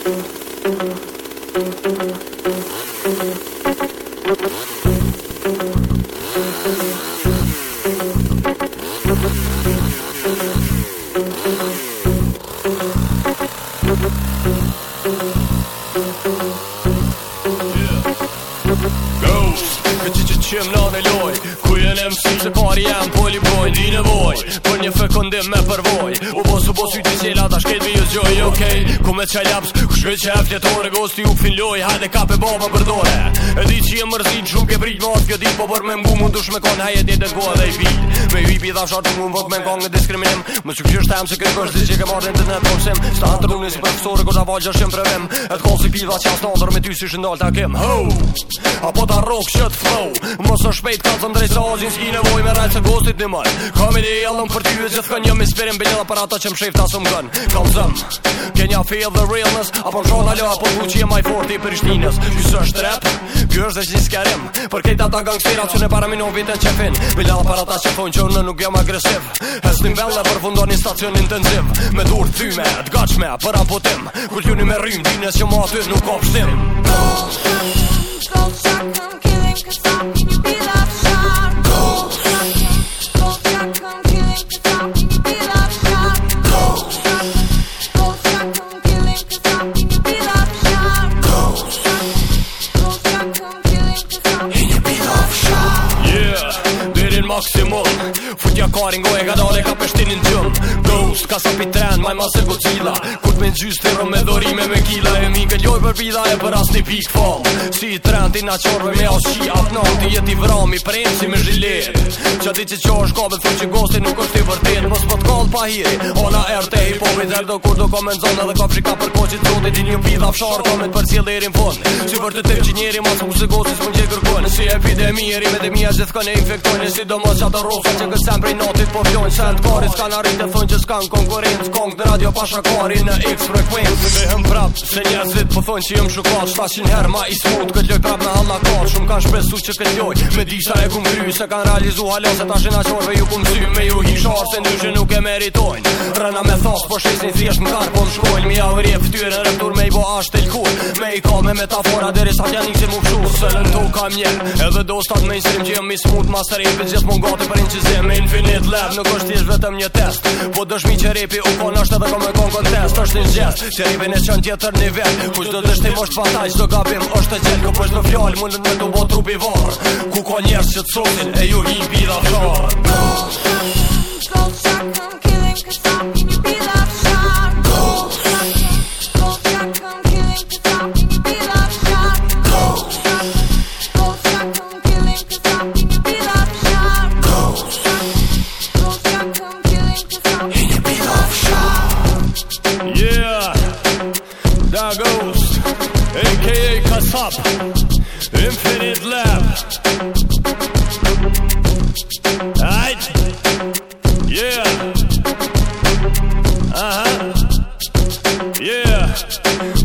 comfortably inditheta sniff përth kommt e furoh Ghost këtë gjithqesh që em na me loj Kuj e ne mësht T'n Filarr një fekonally m'menjhë u bë queen okay, me aves Serash ku mua tarab pu Shkoj që e fjetore, gosti u fin loj, hajde kape baba përdore E di që e mërzit, shumë ke prit mos kjo dit, po për me mgu mund dush me kon, hajde një dët dhe i pit Me ju i pi dha shatë mund vok me në kong në diskriminim Më që kështë tem se kërë kështë di që ke marrë në të në të kësim Sta në të runi si për kësore, kështë avaj prevem E pi dha që asë me ty si shëndal të Ho! Apo ta rock shit flow Më së shpejt ka të ndrejt sa nevoj me rajt se gostit një mërë Kam i di jellëm për ty e gjithë kën Jëm i spirin bilin aparata që më më Kam feel the realness Apo në shonë alo, apo në që jem maj i për ishtinës është rap, ky është dhe që një skerim Për kejta ta nga që në para minon vite që finë para ta që fojnë që në nuk jem agresiv Hestin bella për fundon një stacion intensiv Me dur të thyme, të gachme, për apotim Kull ju me rrim, dinës që ma të nuk kopshtim Futja karin goj e ga dale ka pështinin gjëm Ghost, ka sepi tren, maj ma se gocila me gjyste rëm me dorime me kila e mi Këlloj për pida e për asni pishk fam Si i trendi na qorve me as shi atë nam Ti jeti vrami prejnë si me zhilet Qa di që qo është kabe thun që gosti nuk është i vërtet Mos pët po t'kallë pa hiri Ona e të hip hopi zer do kur do ka me nëzone Dhe ka frika për ko që të zotit i një pida fsharë, Ka me të përcjel dhe i rin fund Si për të të që njeri mas mu se gosti s'pun që mos po në e këtë frekuens Në me hëm prap, se njerëzit po thonë që jëm shukat Shtashin her ma i smut, këtë lëk prap në hama Shumë kanë shpesu që këtë joj, me disha e kumë kry Se kanë realizu halen, se ta shina qorve ju kumë sy Me ju hishar, se ndyshe nuk e meritojnë Rëna me thas, po shesin thjesht më karë po më shkojnë Mi avrje ftyre, rëptur me i bo ashtë të lkur Me i ka me metafora, deri sa tja nikë që mu po edhe infinite nuk Po kon kontest një zgjas Që rive në tjetër një do dështë i mosht fataj Qdo gabim është të qelë po është në fjallë Mundë në të bo trupi vonë Ku ka njerës që të sotin E ju i bida farë Ghost, aka Kasap, Infinite Lab. Alright? Yeah. Uh huh. Yeah.